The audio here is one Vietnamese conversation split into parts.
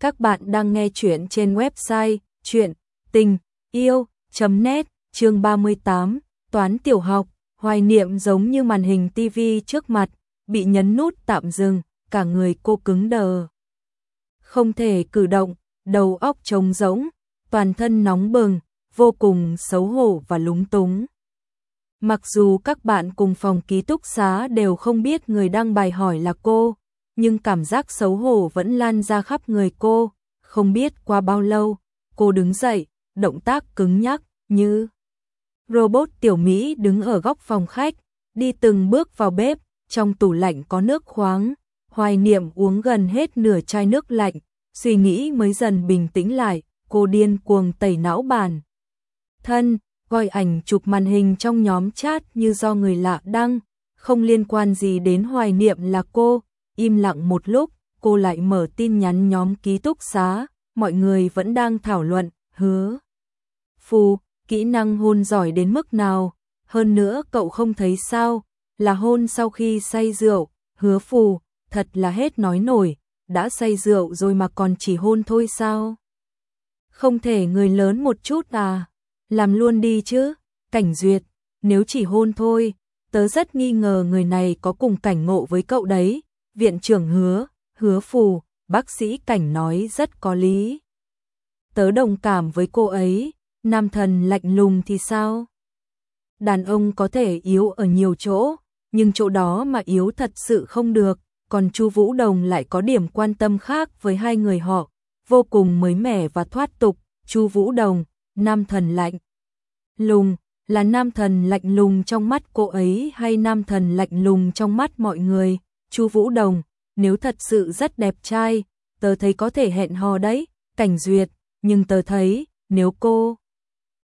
Các bạn đang nghe chuyện trên website chuyện tình yêu.net chương 38 Toán tiểu học, hoài niệm giống như màn hình tivi trước mặt, bị nhấn nút tạm dừng, cả người cô cứng đờ. Không thể cử động, đầu óc trống rỗng, toàn thân nóng bừng, vô cùng xấu hổ và lúng túng. Mặc dù các bạn cùng phòng ký túc xá đều không biết người đăng bài hỏi là cô, nhưng cảm giác xấu hổ vẫn lan ra khắp người cô, không biết qua bao lâu, cô đứng dậy, động tác cứng nhắc, như robot tiểu Mỹ đứng ở góc phòng khách, đi từng bước vào bếp, trong tủ lạnh có nước khoáng, hoài niệm uống gần hết nửa chai nước lạnh, suy nghĩ mới dần bình tĩnh lại, cô điên cuồng tẩy não bàn. Thân, gọi ảnh chụp màn hình trong nhóm chat như do người lạ đăng, không liên quan gì đến hoài niệm là cô, im lặng một lúc, cô lại mở tin nhắn nhóm ký túc xá, mọi người vẫn đang thảo luận, hứa. Phù, kỹ năng hôn giỏi đến mức nào, hơn nữa cậu không thấy sao, là hôn sau khi say rượu, hứa phù, thật là hết nói nổi, đã say rượu rồi mà còn chỉ hôn thôi sao? Không thể người lớn một chút à, làm luôn đi chứ, cảnh duyệt, nếu chỉ hôn thôi, tớ rất nghi ngờ người này có cùng cảnh ngộ với cậu đấy, viện trưởng hứa, hứa phù, bác sĩ cảnh nói rất có lý. Tớ đồng cảm với cô ấy, nam thần lạnh lùng thì sao? Đàn ông có thể yếu ở nhiều chỗ, nhưng chỗ đó mà yếu thật sự không được, còn Chu Vũ Đồng lại có điểm quan tâm khác với hai người họ, vô cùng mới mẻ và thoát tục, Chu Vũ Đồng, nam thần lạnh lùng, là nam thần lạnh lùng trong mắt cô ấy hay nam thần lạnh lùng trong mắt mọi người? Chu Vũ Đồng, nếu thật sự rất đẹp trai, tớ thấy có thể hẹn hò đấy, cảnh duyệt, nhưng tớ thấy, nếu cô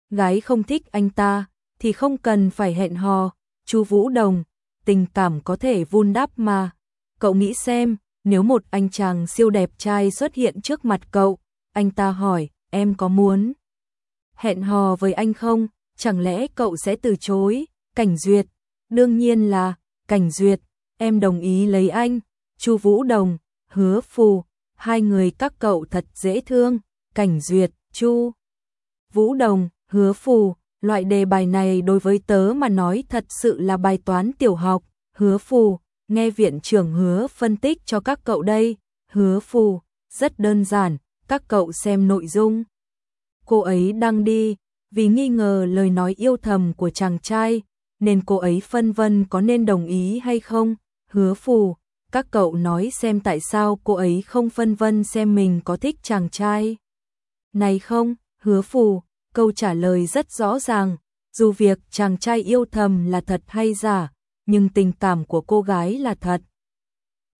gái không thích anh ta, thì không cần phải hẹn hò, Chu Vũ Đồng, tình cảm có thể vun đắp mà. Cậu nghĩ xem, nếu một anh chàng siêu đẹp trai xuất hiện trước mặt cậu, anh ta hỏi, em có muốn hẹn hò với anh không? Chẳng lẽ cậu sẽ từ chối? Cảnh duyệt, đương nhiên là, cảnh duyệt, em đồng ý lấy anh. Chu Vũ Đồng, Hứa Phù, hai người các cậu thật dễ thương, Cảnh Duyệt, Chu Vũ Đồng, Hứa Phù, loại đề bài này đối với tớ mà nói thật sự là bài toán tiểu học, Hứa Phù, nghe viện trưởng Hứa phân tích cho các cậu đây, Hứa Phù, rất đơn giản, các cậu xem nội dung. Cô ấy đang đi, vì nghi ngờ lời nói yêu thầm của chàng trai, nên cô ấy phân vân có nên đồng ý hay không, Hứa Phù, các cậu nói xem tại sao cô ấy không phân vân xem mình có thích chàng trai. Này không, hứa phù, câu trả lời rất rõ ràng, dù việc chàng trai yêu thầm là thật hay giả, nhưng tình cảm của cô gái là thật.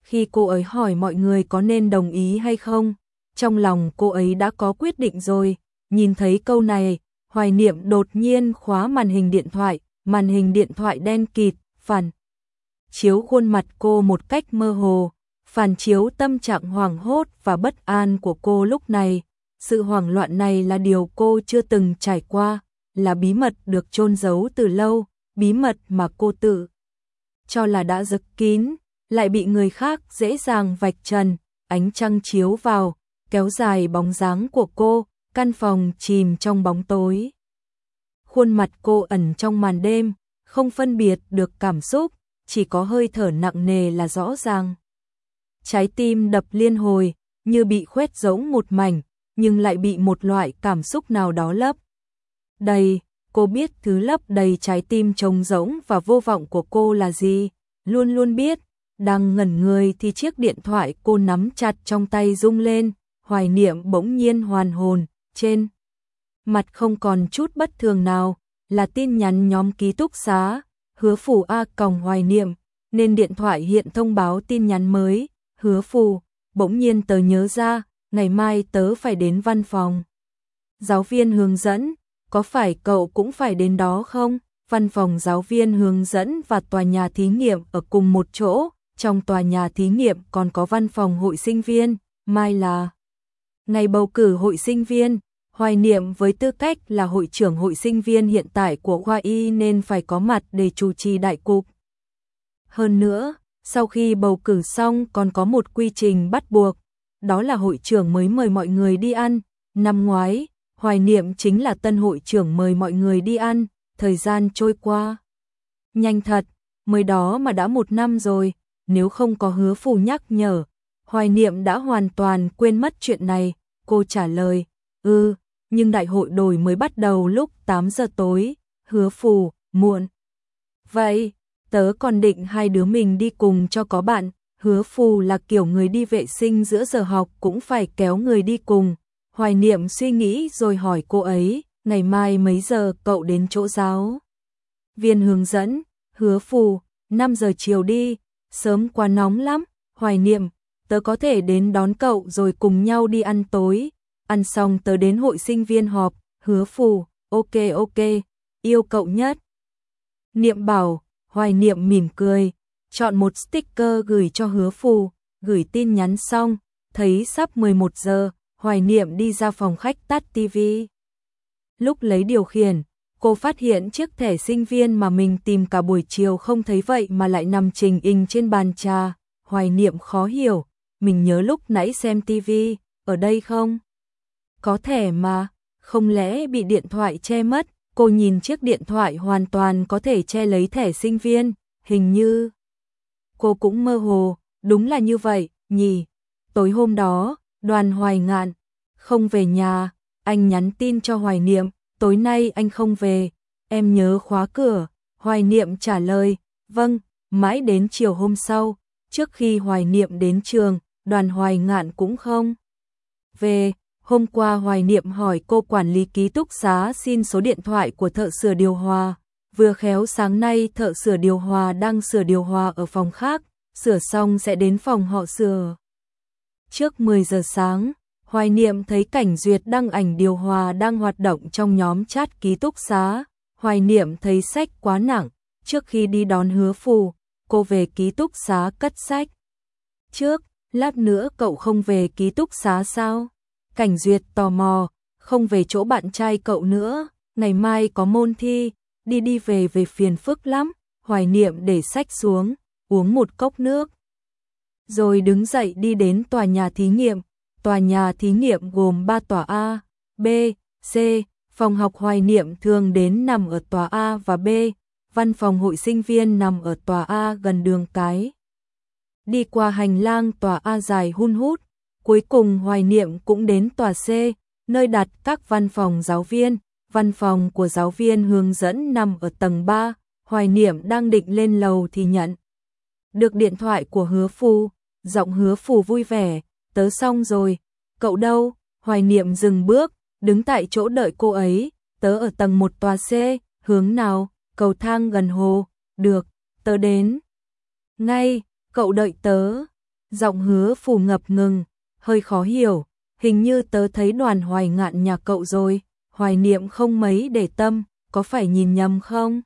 Khi cô ấy hỏi mọi người có nên đồng ý hay không, trong lòng cô ấy đã có quyết định rồi, nhìn thấy câu này, hoài niệm đột nhiên khóa màn hình điện thoại, màn hình điện thoại đen kịt, phản chiếu khuôn mặt cô một cách mơ hồ, phản chiếu tâm trạng hoảng hốt và bất an của cô lúc này. Sự hoảng loạn này là điều cô chưa từng trải qua, là bí mật được chôn giấu từ lâu, bí mật mà cô tự cho là đã giật kín, lại bị người khác dễ dàng vạch trần, ánh trăng chiếu vào, kéo dài bóng dáng của cô, căn phòng chìm trong bóng tối. Khuôn mặt cô ẩn trong màn đêm, không phân biệt được cảm xúc, chỉ có hơi thở nặng nề là rõ ràng. Trái tim đập liên hồi, như bị khuét rỗng một mảnh, nhưng lại bị một loại cảm xúc nào đó lấp. Đầy, cô biết thứ lấp đầy trái tim trống rỗng và vô vọng của cô là gì, luôn luôn biết, đang ngẩn người thì chiếc điện thoại cô nắm chặt trong tay rung lên, hoài niệm bỗng nhiên hoàn hồn, trên mặt không còn chút bất thường nào, là tin nhắn nhóm ký túc xá, hứa phù A còng hoài niệm, nên điện thoại hiện thông báo tin nhắn mới, hứa phù, bỗng nhiên tớ nhớ ra, ngày mai tớ phải đến văn phòng. Giáo viên hướng dẫn, có phải cậu cũng phải đến đó không? Văn phòng giáo viên hướng dẫn và tòa nhà thí nghiệm ở cùng một chỗ, trong tòa nhà thí nghiệm còn có văn phòng hội sinh viên, mai là ngày bầu cử hội sinh viên, hoài niệm với tư cách là hội trưởng hội sinh viên hiện tại của khoa y nên phải có mặt để chủ trì đại cục. Hơn nữa, sau khi bầu cử xong còn có một quy trình bắt buộc, đó là hội trưởng mới mời mọi người đi ăn, năm ngoái, hoài niệm chính là tân hội trưởng mời mọi người đi ăn, thời gian trôi qua. Nhanh thật, mới đó mà đã một năm rồi, nếu không có hứa phù nhắc nhở, hoài niệm đã hoàn toàn quên mất chuyện này, cô trả lời, ừ nhưng đại hội đổi mới bắt đầu lúc 8 giờ tối, hứa phù, muộn. Vậy, tớ còn định hai đứa mình đi cùng cho có bạn, hứa phù là kiểu người đi vệ sinh giữa giờ học cũng phải kéo người đi cùng. Hoài niệm suy nghĩ rồi hỏi cô ấy, ngày mai mấy giờ cậu đến chỗ giáo? Viên hướng dẫn, hứa phù, 5 giờ chiều đi, sớm quá nóng lắm, hoài niệm, tớ có thể đến đón cậu rồi cùng nhau đi ăn tối, ăn xong tớ đến hội sinh viên họp, hứa phù, ok ok, yêu cậu nhất. Niệm bảo, hoài niệm mỉm cười, chọn một sticker gửi cho hứa phù, gửi tin nhắn xong, thấy sắp 11 giờ, hoài niệm đi ra phòng khách tắt tivi. Lúc lấy điều khiển, cô phát hiện chiếc thẻ sinh viên mà mình tìm cả buổi chiều không thấy vậy mà lại nằm trình in trên bàn trà, hoài niệm khó hiểu, mình nhớ lúc nãy xem tivi, ở đây không? Có thể mà, không lẽ bị điện thoại che mất, cô nhìn chiếc điện thoại hoàn toàn có thể che lấy thẻ sinh viên, hình như... Cô cũng mơ hồ, đúng là như vậy, nhỉ. Tối hôm đó, đoàn hoài ngạn, không về nhà, anh nhắn tin cho hoài niệm, tối nay anh không về, em nhớ khóa cửa, hoài niệm trả lời, vâng, mãi đến chiều hôm sau, trước khi hoài niệm đến trường, đoàn hoài ngạn cũng không về. Hôm qua hoài niệm hỏi cô quản lý ký túc xá xin số điện thoại của thợ sửa điều hòa, vừa khéo sáng nay thợ sửa điều hòa đang sửa điều hòa ở phòng khác, sửa xong sẽ đến phòng họ sửa. Trước 10 giờ sáng, Hoài Niệm thấy Cảnh Duyệt đăng ảnh điều hòa đang hoạt động trong nhóm chat ký túc xá. Hoài Niệm thấy sách quá nặng, trước khi đi đón hứa phù, cô về ký túc xá cất sách. Trước, lát nữa cậu không về ký túc xá sao? Cảnh Duyệt tò mò, không về chỗ bạn trai cậu nữa, ngày mai có môn thi, đi đi về về phiền phức lắm. Hoài Niệm để sách xuống, uống một cốc nước. Rồi đứng dậy đi đến tòa nhà thí nghiệm, tòa nhà thí nghiệm gồm 3 tòa A, B, C, phòng học hoài niệm thường đến nằm ở tòa A và B, văn phòng hội sinh viên nằm ở tòa A gần đường cái. Đi qua hành lang tòa A dài hun hút, cuối cùng hoài niệm cũng đến tòa C, nơi đặt các văn phòng giáo viên, văn phòng của giáo viên hướng dẫn nằm ở tầng 3, hoài niệm đang định lên lầu thì nhận. Được điện thoại của hứa phù, giọng hứa phù vui vẻ, tớ xong rồi, cậu đâu? Hoài niệm dừng bước, đứng tại chỗ đợi cô ấy, tớ ở tầng một tòa C, hướng nào, cầu thang gần hồ, được, tớ đến. Ngay, cậu đợi tớ. Giọng hứa phù ngập ngừng, hơi khó hiểu, hình như tớ thấy đoàn hoài ngạn nhà cậu rồi, hoài niệm không mấy để tâm, có phải nhìn nhầm không?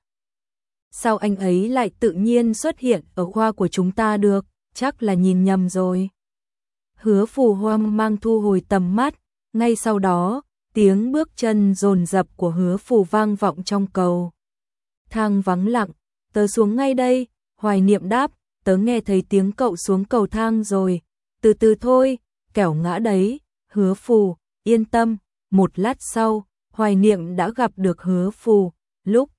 Sao anh ấy lại tự nhiên xuất hiện ở khoa của chúng ta được, chắc là nhìn nhầm rồi hứa phù hoang mang thu hồi tầm mắt, ngay sau đó, tiếng bước chân rồn rập của hứa phù vang vọng trong cầu. Thang vắng lặng, tớ xuống ngay đây, hoài niệm đáp, tớ nghe thấy tiếng cậu xuống cầu thang rồi, từ từ thôi, kẻo ngã đấy, hứa phù, yên tâm, một lát sau, hoài niệm đã gặp được hứa phù, lúc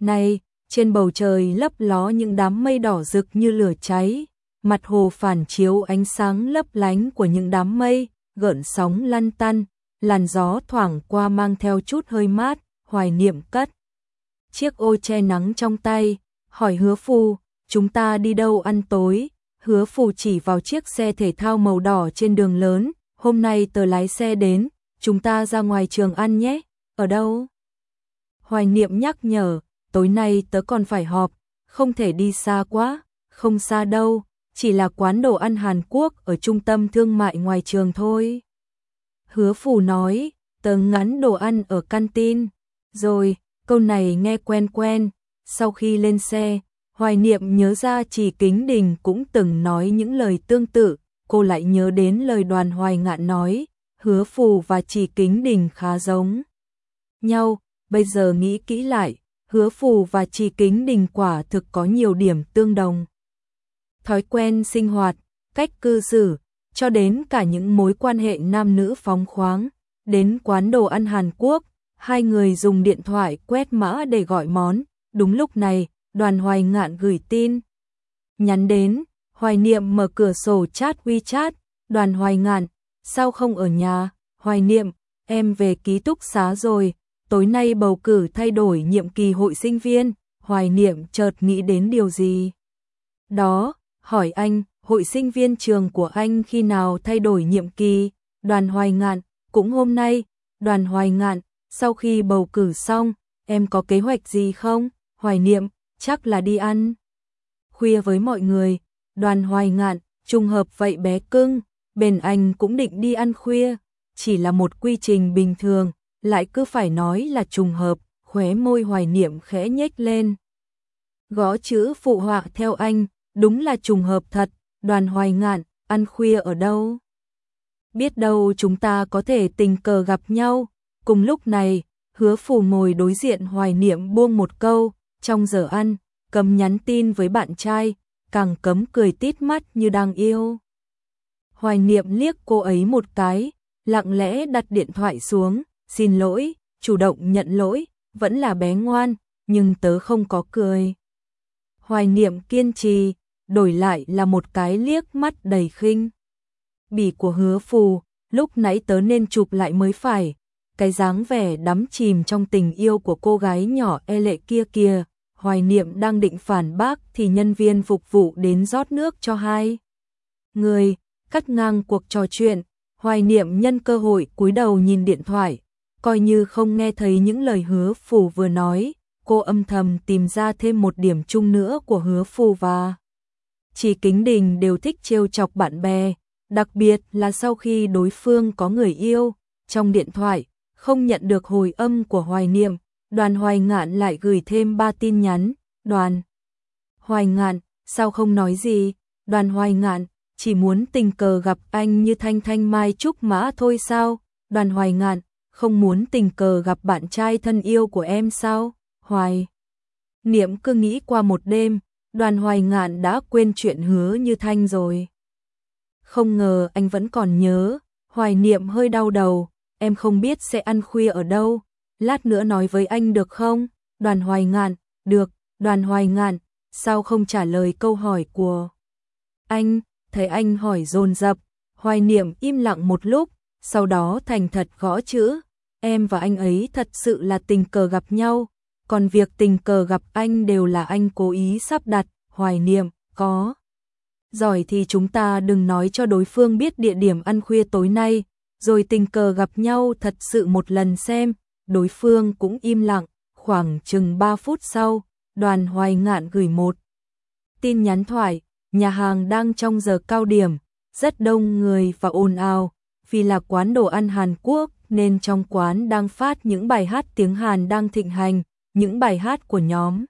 này, trên bầu trời lấp ló những đám mây đỏ rực như lửa cháy, mặt hồ phản chiếu ánh sáng lấp lánh của những đám mây, gợn sóng lăn tăn, làn gió thoảng qua mang theo chút hơi mát, hoài niệm cất. Chiếc ô che nắng trong tay, hỏi hứa phù, chúng ta đi đâu ăn tối? Hứa phù chỉ vào chiếc xe thể thao màu đỏ trên đường lớn, hôm nay tờ lái xe đến, chúng ta ra ngoài trường ăn nhé, ở đâu? Hoài niệm nhắc nhở, tối nay tớ còn phải họp, không thể đi xa quá, không xa đâu, chỉ là quán đồ ăn Hàn Quốc ở trung tâm thương mại ngoài trường thôi. Hứa phù nói, tớ ngắn đồ ăn ở canteen. Rồi, câu này nghe quen quen, sau khi lên xe, hoài niệm nhớ ra chỉ kính đình cũng từng nói những lời tương tự, cô lại nhớ đến lời đoàn hoài ngạn nói, hứa phù và chỉ kính đình khá giống nhau, bây giờ nghĩ kỹ lại, hứa phù và chỉ kính đình quả thực có nhiều điểm tương đồng. Thói quen sinh hoạt, cách cư xử, cho đến cả những mối quan hệ nam nữ phóng khoáng, đến quán đồ ăn Hàn Quốc, hai người dùng điện thoại quét mã để gọi món, đúng lúc này, đoàn hoài ngạn gửi tin. Nhắn đến, hoài niệm mở cửa sổ chat WeChat, đoàn hoài ngạn, sao không ở nhà, hoài niệm, em về ký túc xá rồi, tối nay bầu cử thay đổi nhiệm kỳ hội sinh viên, hoài niệm chợt nghĩ đến điều gì. Đó, hỏi anh, hội sinh viên trường của anh khi nào thay đổi nhiệm kỳ, đoàn hoài ngạn, cũng hôm nay, đoàn hoài ngạn, sau khi bầu cử xong, em có kế hoạch gì không, hoài niệm, chắc là đi ăn. Khuya với mọi người, đoàn hoài ngạn, trùng hợp vậy bé cưng, bên anh cũng định đi ăn khuya, chỉ là một quy trình bình thường, lại cứ phải nói là trùng hợp, khóe môi hoài niệm khẽ nhếch lên. Gõ chữ phụ họa theo anh, đúng là trùng hợp thật, đoàn hoài ngạn, ăn khuya ở đâu? Biết đâu chúng ta có thể tình cờ gặp nhau, cùng lúc này, hứa phù ngồi đối diện hoài niệm buông một câu, trong giờ ăn, cầm nhắn tin với bạn trai, càng cấm cười tít mắt như đang yêu. Hoài niệm liếc cô ấy một cái, lặng lẽ đặt điện thoại xuống, xin lỗi, chủ động nhận lỗi, vẫn là bé ngoan, nhưng tớ không có cười. Hoài niệm kiên trì, đổi lại là một cái liếc mắt đầy khinh. Bỉ của hứa phù, lúc nãy tớ nên chụp lại mới phải, cái dáng vẻ đắm chìm trong tình yêu của cô gái nhỏ e lệ kia kia, hoài niệm đang định phản bác thì nhân viên phục vụ đến rót nước cho hai. Người, cắt ngang cuộc trò chuyện, hoài niệm nhân cơ hội cúi đầu nhìn điện thoại, coi như không nghe thấy những lời hứa phù vừa nói, cô âm thầm tìm ra thêm một điểm chung nữa của hứa phù và chỉ kính đình đều thích trêu chọc bạn bè, đặc biệt là sau khi đối phương có người yêu, trong điện thoại, không nhận được hồi âm của hoài niệm, đoàn hoài ngạn lại gửi thêm ba tin nhắn, đoàn hoài ngạn, sao không nói gì, đoàn hoài ngạn, chỉ muốn tình cờ gặp anh như thanh thanh mai trúc mã thôi sao, đoàn hoài ngạn, không muốn tình cờ gặp bạn trai thân yêu của em sao, hoài. Niệm cứ nghĩ qua một đêm, đoàn hoài ngạn đã quên chuyện hứa như thanh rồi. Không ngờ anh vẫn còn nhớ, hoài niệm hơi đau đầu, em không biết sẽ ăn khuya ở đâu, lát nữa nói với anh được không? Đoàn hoài ngạn, được, đoàn hoài ngạn, sao không trả lời câu hỏi của anh? Thấy anh hỏi dồn dập, hoài niệm im lặng một lúc, sau đó thành thật gõ chữ, em và anh ấy thật sự là tình cờ gặp nhau, còn việc tình cờ gặp anh đều là anh cố ý sắp đặt, hoài niệm, có. Giỏi thì chúng ta đừng nói cho đối phương biết địa điểm ăn khuya tối nay, rồi tình cờ gặp nhau thật sự một lần xem, đối phương cũng im lặng, khoảng chừng 3 phút sau, đoàn hoài ngạn gửi một tin nhắn thoại, nhà hàng đang trong giờ cao điểm, rất đông người và ồn ào, vì là quán đồ ăn Hàn Quốc nên trong quán đang phát những bài hát tiếng Hàn đang thịnh hành, những bài hát của nhóm.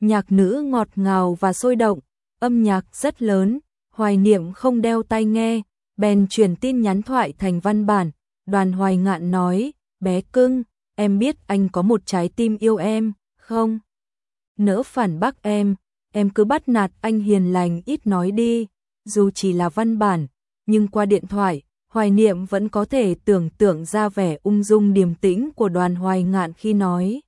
Nhạc nữ ngọt ngào và sôi động, âm nhạc rất lớn, hoài niệm không đeo tai nghe, bèn truyền tin nhắn thoại thành văn bản, đoàn hoài ngạn nói, bé cưng, em biết anh có một trái tim yêu em, không? Nỡ phản bác em, em cứ bắt nạt anh hiền lành ít nói đi, dù chỉ là văn bản, nhưng qua điện thoại, hoài niệm vẫn có thể tưởng tượng ra vẻ ung dung điềm tĩnh của đoàn hoài ngạn khi nói.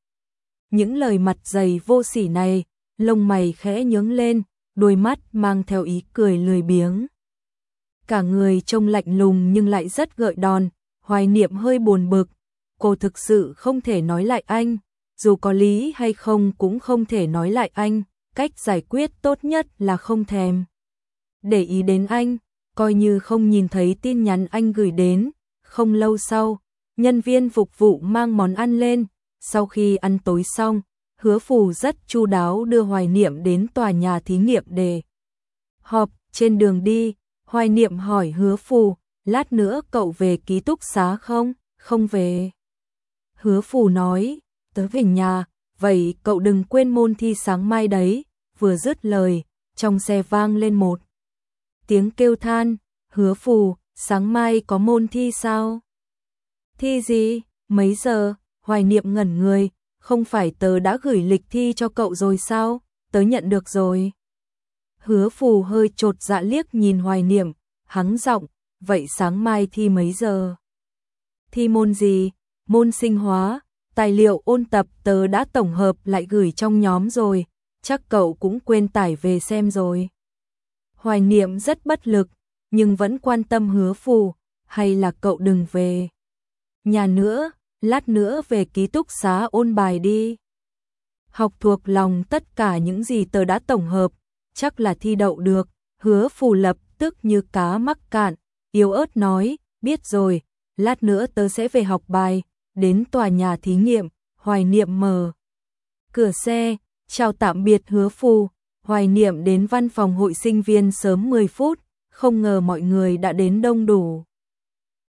Những lời mặt dày vô sỉ này, lông mày khẽ nhướng lên, đôi mắt mang theo ý cười lười biếng. Cả người trông lạnh lùng nhưng lại rất gợi đòn, hoài niệm hơi buồn bực, cô thực sự không thể nói lại anh, dù có lý hay không cũng không thể nói lại anh, cách giải quyết tốt nhất là không thèm. Để ý đến anh, coi như không nhìn thấy tin nhắn anh gửi đến, không lâu sau, nhân viên phục vụ mang món ăn lên, sau khi ăn tối xong, hứa phù rất chu đáo đưa hoài niệm đến tòa nhà thí nghiệm để họp trên đường đi, hoài niệm hỏi hứa phù, lát nữa cậu về ký túc xá không? Không về. Hứa phù nói, tớ về nhà, vậy cậu đừng quên môn thi sáng mai đấy, vừa dứt lời, trong xe vang lên một tiếng kêu than, hứa phù, sáng mai có môn thi sao? Thi gì? Mấy giờ? Hoài niệm ngẩn người, không phải tớ đã gửi lịch thi cho cậu rồi sao? Tớ nhận được rồi. Hứa phù hơi trột dạ liếc nhìn hoài niệm, hắng giọng, vậy sáng mai thi mấy giờ? Thi môn gì? Môn sinh hóa, tài liệu ôn tập tớ đã tổng hợp lại gửi trong nhóm rồi, chắc cậu cũng quên tải về xem rồi. Hoài niệm rất bất lực, nhưng vẫn quan tâm hứa phù, hay là cậu đừng về. Nhà nữa, lát nữa về ký túc xá ôn bài đi. Học thuộc lòng tất cả những gì tớ đã tổng hợp, chắc là thi đậu được, hứa phù lập tức như cá mắc cạn, yếu ớt nói, biết rồi, lát nữa tớ sẽ về học bài, đến tòa nhà thí nghiệm, hoài niệm mờ. Cửa xe, chào tạm biệt hứa phù, hoài niệm đến văn phòng hội sinh viên sớm 10 phút, không ngờ mọi người đã đến đông đủ.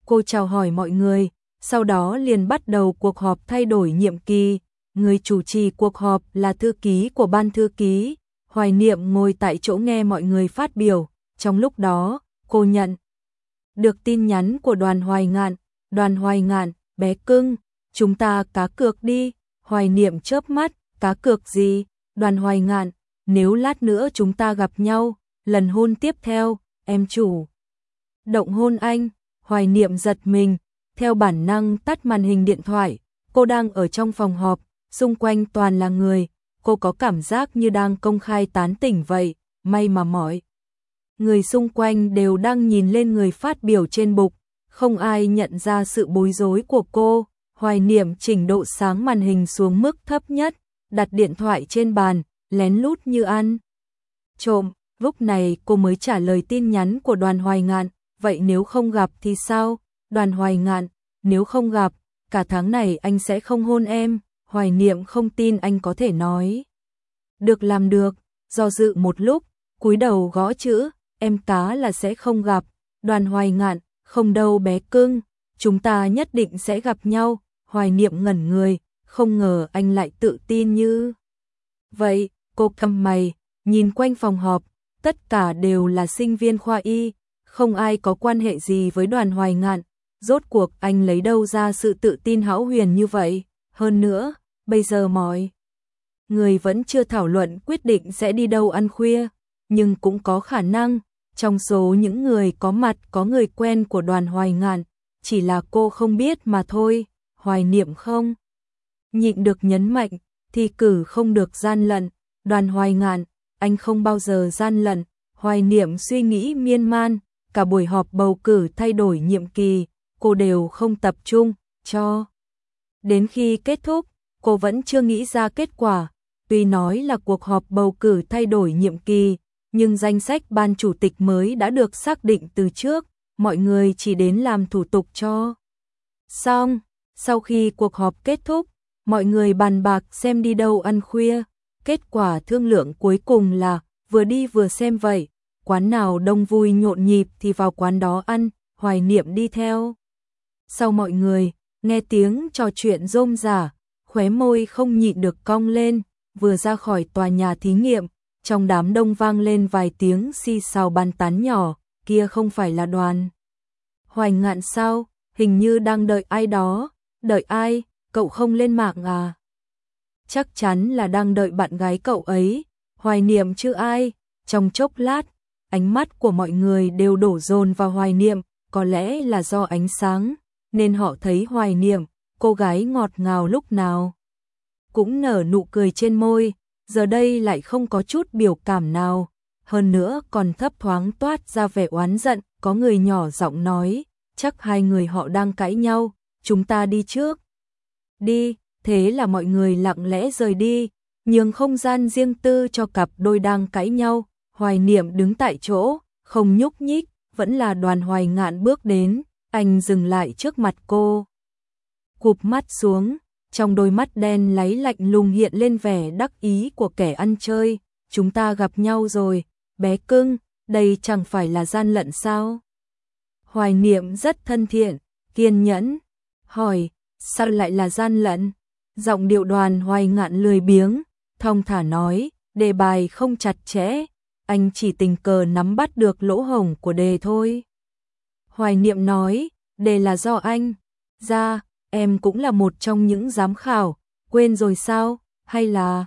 Cô chào hỏi mọi người, sau đó liền bắt đầu cuộc họp thay đổi nhiệm kỳ, người chủ trì cuộc họp là thư ký của ban thư ký, hoài niệm ngồi tại chỗ nghe mọi người phát biểu, trong lúc đó, cô nhận được tin nhắn của đoàn hoài ngạn, đoàn hoài ngạn, bé cưng, chúng ta cá cược đi, hoài niệm chớp mắt, cá cược gì, đoàn hoài ngạn, nếu lát nữa chúng ta gặp nhau, lần hôn tiếp theo, em chủ. Động hôn anh, hoài niệm giật mình, theo bản năng tắt màn hình điện thoại, cô đang ở trong phòng họp, xung quanh toàn là người, cô có cảm giác như đang công khai tán tỉnh vậy, may mà mỏi. Người xung quanh đều đang nhìn lên người phát biểu trên bục, không ai nhận ra sự bối rối của cô, hoài niệm chỉnh độ sáng màn hình xuống mức thấp nhất, đặt điện thoại trên bàn, lén lút như ăn. Trộm, lúc này cô mới trả lời tin nhắn của đoàn hoài ngạn, vậy nếu không gặp thì sao? Đoàn hoài ngạn, nếu không gặp, cả tháng này anh sẽ không hôn em, hoài niệm không tin anh có thể nói. Được làm được, do dự một lúc, cúi đầu gõ chữ, em tá là sẽ không gặp, đoàn hoài ngạn, không đâu bé cưng, chúng ta nhất định sẽ gặp nhau, hoài niệm ngẩn người, không ngờ anh lại tự tin như. Vậy, cô cầm mày, nhìn quanh phòng họp, tất cả đều là sinh viên khoa y, không ai có quan hệ gì với đoàn hoài ngạn, rốt cuộc anh lấy đâu ra sự tự tin hão huyền như vậy, hơn nữa, bây giờ mọi người vẫn chưa thảo luận quyết định sẽ đi đâu ăn khuya, nhưng cũng có khả năng, trong số những người có mặt có người quen của đoàn hoài ngạn, chỉ là cô không biết mà thôi, hoài niệm không. Nhịn được nhấn mạnh, thi cử không được gian lận, đoàn hoài ngạn, anh không bao giờ gian lận, hoài niệm suy nghĩ miên man, cả buổi họp bầu cử thay đổi nhiệm kỳ, cô đều không tập trung, cho. Đến khi kết thúc, cô vẫn chưa nghĩ ra kết quả, tuy nói là cuộc họp bầu cử thay đổi nhiệm kỳ, nhưng danh sách ban chủ tịch mới đã được xác định từ trước, mọi người chỉ đến làm thủ tục cho. Xong, sau khi cuộc họp kết thúc, mọi người bàn bạc xem đi đâu ăn khuya, kết quả thương lượng cuối cùng là vừa đi vừa xem vậy, quán nào đông vui nhộn nhịp thì vào quán đó ăn, hoài niệm đi theo. Sau mọi người, nghe tiếng trò chuyện rôm rả, khóe môi không nhịn được cong lên, vừa ra khỏi tòa nhà thí nghiệm, trong đám đông vang lên vài tiếng xì xào bàn tán nhỏ, kia không phải là đoàn. Hoài ngạn sao, hình như đang đợi ai đó, đợi ai, cậu không lên mạng à? Chắc chắn là đang đợi bạn gái cậu ấy, hoài niệm chứ ai, trong chốc lát, ánh mắt của mọi người đều đổ dồn vào hoài niệm, có lẽ là do ánh sáng, nên họ thấy hoài niệm, cô gái ngọt ngào lúc nào. Cũng nở nụ cười trên môi, giờ đây lại không có chút biểu cảm nào, hơn nữa còn thấp thoáng toát ra vẻ oán giận, có người nhỏ giọng nói, chắc hai người họ đang cãi nhau, chúng ta đi trước. Đi, thế là mọi người lặng lẽ rời đi, nhường không gian riêng tư cho cặp đôi đang cãi nhau, hoài niệm đứng tại chỗ, không nhúc nhích, vẫn là đoàn hoài ngạn bước đến, anh dừng lại trước mặt cô. Cụp mắt xuống, trong đôi mắt đen láy lạnh lùng hiện lên vẻ đắc ý của kẻ ăn chơi, chúng ta gặp nhau rồi, bé cưng, đây chẳng phải là gian lận sao? Hoài niệm rất thân thiện, kiên nhẫn, hỏi, sao lại là gian lận? Giọng điệu đoàn hoài ngạn lười biếng, thong thả nói, đề bài không chặt chẽ, anh chỉ tình cờ nắm bắt được lỗ hổng của đề thôi. Hoài niệm nói, đề là do anh, ra, em cũng là một trong những giám khảo, quên rồi sao, hay là...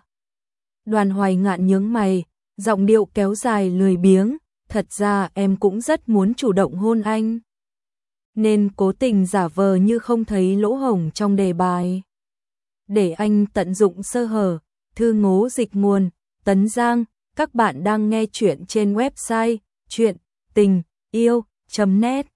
Đoàn hoài ngạn nhướng mày, giọng điệu kéo dài lười biếng, thật ra em cũng rất muốn chủ động hôn anh. Nên cố tình giả vờ như không thấy lỗ hổng trong đề bài. Để anh tận dụng sơ hở, thư ngố dịch nguồn, Tấn Giang, các bạn đang nghe chuyện trên website chuyện tình yêu.net